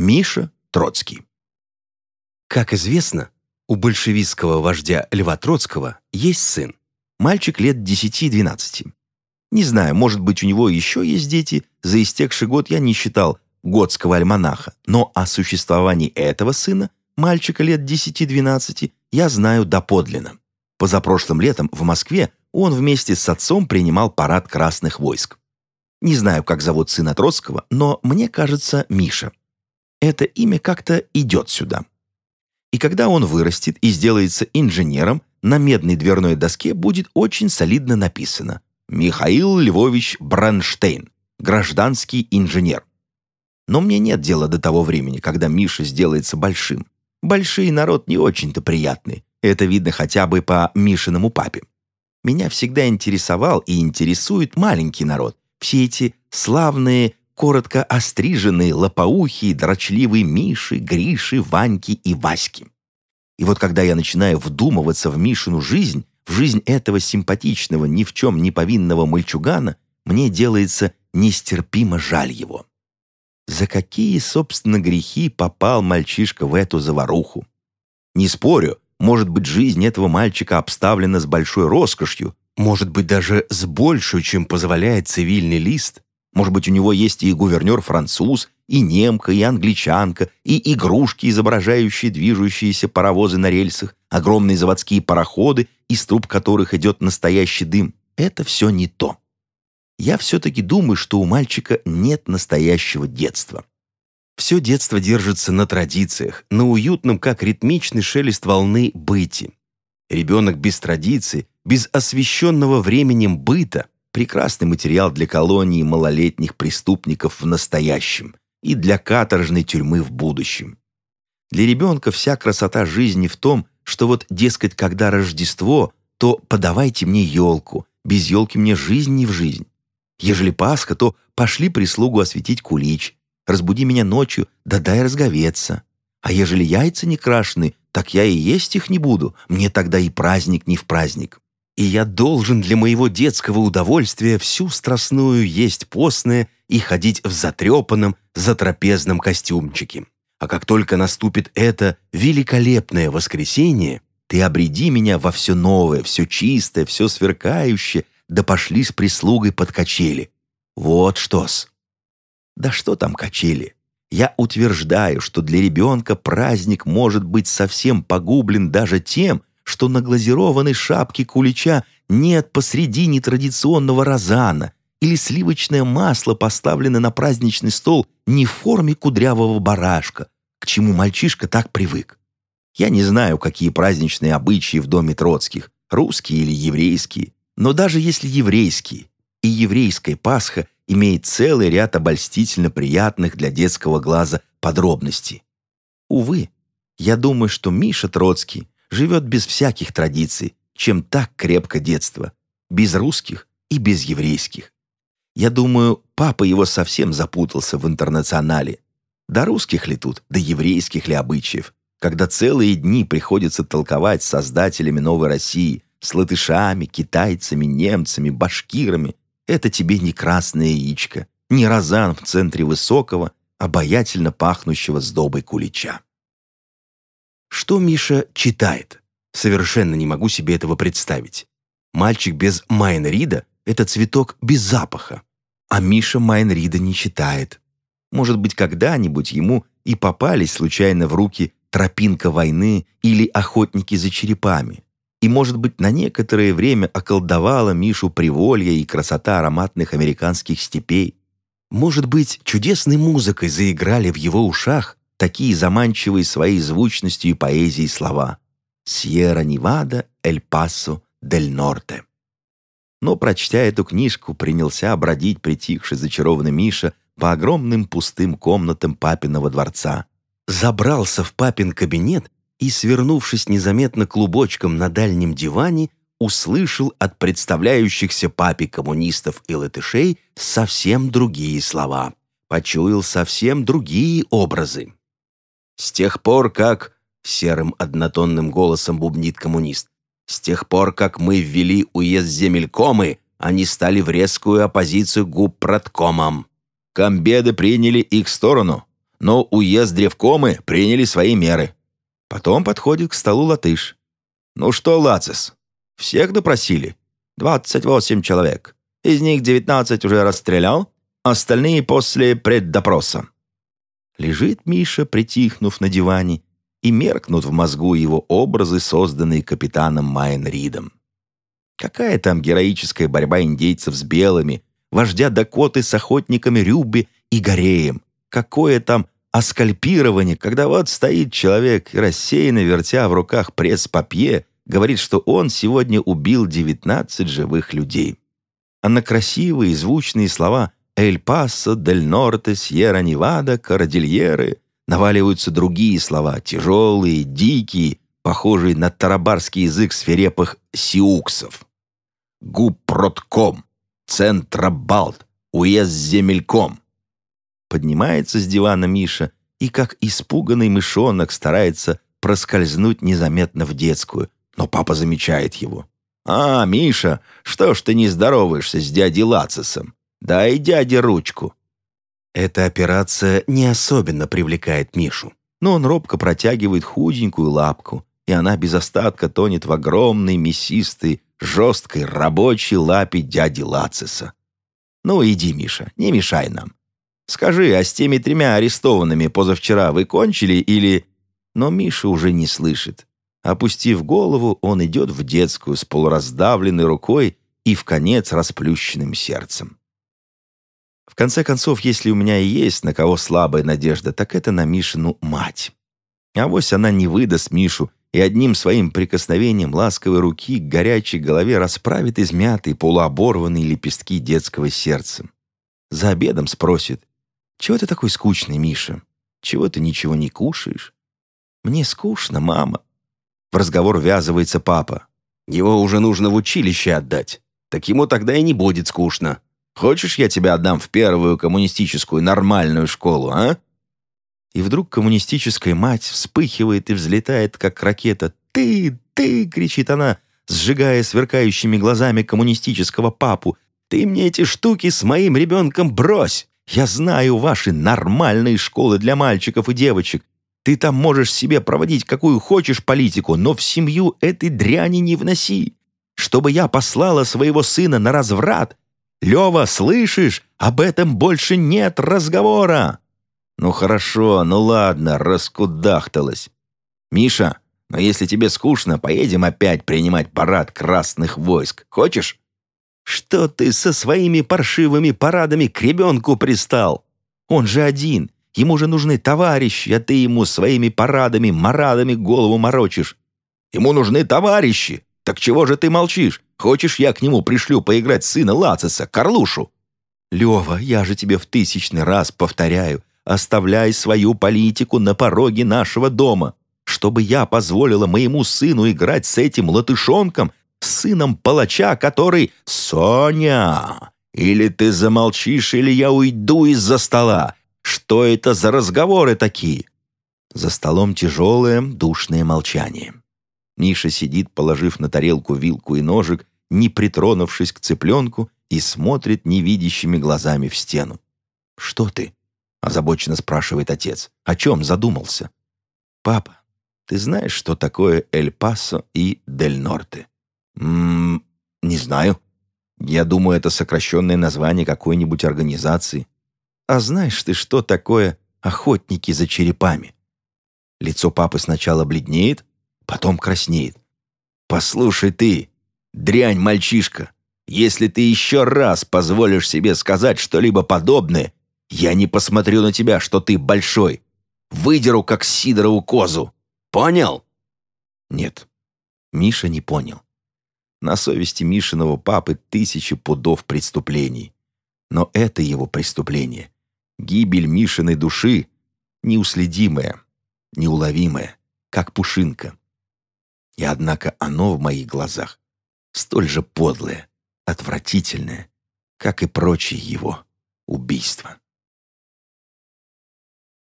Миша Троцкий. Как известно, у большевистского вождя Льва Троцкого есть сын, мальчик лет 10-12. Не знаю, может быть, у него еще есть дети, за истекший год я не считал готского альманаха, но о существовании этого сына, мальчика лет 10-12, я знаю доподлинно. Позапрошлым летом в Москве он вместе с отцом принимал парад красных войск. Не знаю, как зовут сына Троцкого, но мне кажется, Миша. Это имя как-то идет сюда. И когда он вырастет и сделается инженером, на медной дверной доске будет очень солидно написано «Михаил Львович Бранштейн, гражданский инженер». Но мне нет дела до того времени, когда Миша сделается большим. Большой народ не очень-то приятный. Это видно хотя бы по Мишиному папе. Меня всегда интересовал и интересует маленький народ. Все эти славные, коротко остриженные, лопоухие, дрочливые Миши, Гриши, Ваньки и Васьки. И вот когда я начинаю вдумываться в Мишину жизнь, в жизнь этого симпатичного, ни в чем не повинного мальчугана, мне делается нестерпимо жаль его. За какие, собственно, грехи попал мальчишка в эту заваруху? Не спорю, может быть, жизнь этого мальчика обставлена с большой роскошью, может быть, даже с большей, чем позволяет цивильный лист. Может быть, у него есть и гувернер-француз, и немка, и англичанка, и игрушки, изображающие движущиеся паровозы на рельсах, огромные заводские пароходы, из труб которых идет настоящий дым. Это все не то. Я все-таки думаю, что у мальчика нет настоящего детства. Все детство держится на традициях, на уютном, как ритмичный шелест волны, быте. Ребенок без традиций, без освещенного временем быта – прекрасный материал для колонии малолетних преступников в настоящем и для каторжной тюрьмы в будущем. Для ребенка вся красота жизни в том, что вот, дескать, когда Рождество, то подавайте мне елку, без елки мне жизнь не в жизнь. Ежели Пасха, то пошли прислугу осветить кулич, разбуди меня ночью, да дай разговеться. А ежели яйца не крашены, так я и есть их не буду, мне тогда и праздник не в праздник. И я должен для моего детского удовольствия всю страстную есть постное и ходить в затрепанном, затрапезном костюмчике. А как только наступит это великолепное воскресенье, ты обреди меня во все новое, все чистое, все сверкающее, да пошли с прислугой под качели. Вот что-с. Да что там качели? Я утверждаю, что для ребенка праздник может быть совсем погублен даже тем, что на глазированной шапке кулича нет посредине традиционного розана, или сливочное масло поставлено на праздничный стол не в форме кудрявого барашка, к чему мальчишка так привык. Я не знаю, какие праздничные обычаи в доме Троцких, русские или еврейские, но даже если еврейские, и еврейская Пасха имеет целый ряд обольстительно приятных для детского глаза подробностей. Увы, я думаю, что Миша Троцкий живет без всяких традиций, чем так крепко детство, без русских и без еврейских. Я думаю, папа его совсем запутался в интернационале. До русских ли тут, до еврейских ли обычаев, когда целые дни приходится толковать с создателями новой России, с латышами, китайцами, немцами, башкирами, это тебе не красное яичко, не розан в центре высокого, обаятельно пахнущего сдобой кулича. Что Миша читает? Совершенно не могу себе этого представить. Мальчик без Майнрида — это цветок без запаха. А Миша Майнрида не читает. Может быть, когда-нибудь ему и попались случайно в руки «Тропинка войны» или «Охотники за черепами» и, может быть, на некоторое время околдовала Мишу приволье и красота ароматных американских степей. Может быть, чудесной музыкой заиграли в его ушах такие заманчивые своей звучностью и поэзией слова «Сьерра-Невада, Эль-Пасо, Дель-Норте». Но, прочтя эту книжку, принялся бродить притихший зачарованный Миша по огромным пустым комнатам папиного дворца. Забрался в папин кабинет и, свернувшись незаметно клубочком на дальнем диване, услышал от представляющихся папе коммунистов и латышей совсем другие слова, почуял совсем другие образы. «С тех пор, как...» — серым однотонным голосом бубнит коммунист. «С тех пор, как мы ввели уезд земелькомы, они стали в резкую оппозицию губпродкомам. Комбеды приняли их сторону, но уезд древкомы приняли свои меры. Потом подходит к столу латыш. «Ну что, Лацис, всех допросили? Двадцать восемь человек. Из них девятнадцать уже расстрелял, остальные после преддопроса». Лежит Миша, притихнув на диване, и меркнут в мозгу его образы, созданные капитаном Майен Ридом. Какая там героическая борьба индейцев с белыми, вождя Дакоты с охотниками Рюбби и Гореем? Какое там аскальпирование, когда вот стоит человек и рассеянно вертя в руках пресс-папье, говорит, что он сегодня убил 19 живых людей. А на красивые звучные слова Эль-Пасо, Дель-Норте, Сьерра-Невада, Кордильеры. Наваливаются другие слова, тяжелые, дикие, похожие на тарабарский язык свирепых сиуксов. Гупротком, Центробалт, уезд земельком. Поднимается с дивана Миша и, как испуганный мышонок, старается проскользнуть незаметно в детскую, но папа замечает его. «А, Миша, что ж ты не здороваешься с дядей Лацисом? Дай дяде ручку». Эта операция не особенно привлекает Мишу, но он робко протягивает худенькую лапку, и она без остатка тонет в огромной, мясистой, жесткой рабочей лапе дяди Лациса. «Ну, иди, Миша, не мешай нам. Скажи, а с теми тремя арестованными позавчера вы кончили или...» Но Миша уже не слышит. Опустив голову, он идет в детскую с полураздавленной рукой и в конец расплющенным сердцем. В конце концов, если у меня и есть на кого слабая надежда, так это на Мишину мать. А вось она не выдаст Мишу и одним своим прикосновением ласковой руки к горячей голове расправит измятые полуоборванные лепестки детского сердца. За обедом спросит, «Чего ты такой скучный, Миша? Чего ты ничего не кушаешь?» «Мне скучно, мама». В разговор ввязывается папа. «Его уже нужно в училище отдать. Так ему тогда и не будет скучно. Хочешь, я тебя отдам в первую коммунистическую нормальную школу, а?» И вдруг коммунистическая мать вспыхивает и взлетает, как ракета. «Ты, ты!» — кричит она, сжигая сверкающими глазами коммунистического папу. «Ты мне эти штуки с моим ребенком брось! Я знаю ваши нормальные школы для мальчиков и девочек. Ты там можешь себе проводить какую хочешь политику, но в семью этой дряни не вноси. Чтобы я послала своего сына на разврат, Лева, слышишь? Об этом больше нет разговора!» «Ну хорошо, ну ладно, раскудахталась. Миша, но если тебе скучно, поедем опять принимать парад красных войск. Хочешь?» «Что ты со своими паршивыми парадами к ребенку пристал? Он же один, ему же нужны товарищи, а ты ему своими парадами, марадами голову морочишь. Ему нужны товарищи, так чего же ты молчишь? Хочешь, я к нему пришлю поиграть сына Лациса, Карлушу?» «Лева, я же тебе в тысячный раз повторяю, оставляй свою политику на пороге нашего дома, чтобы я позволила моему сыну играть с этим латышонком, сыном палача, который... Соня! Или ты замолчишь, или я уйду из-за стола. Что это за разговоры такие?» За столом тяжелое, душное молчание. Миша сидит, положив на тарелку вилку и ножик, не притронувшись к цыпленку, и смотрит невидящими глазами в стену. «Что ты?» — озабоченно спрашивает отец. «О чем задумался?» «Папа, ты знаешь, что такое Эль-Пасо и Дель-Норте?» «Ммм, не знаю. Я думаю, это сокращенное название какой-нибудь организации. А знаешь ты, что такое охотники за черепами?» Лицо папы сначала бледнеет, потом краснеет. «Послушай ты, дрянь мальчишка, если ты еще раз позволишь себе сказать что-либо подобное, я не посмотрю на тебя, что ты большой. Выдеру, как Сидорову козу. Понял?» Нет, Миша не понял. На совести Мишиного папы тысячи пудов преступлений. Но это его преступление. Гибель Мишиной души неуследимая, неуловимая, как пушинка. И однако оно в моих глазах столь же подлое, отвратительное, как и прочие его убийства.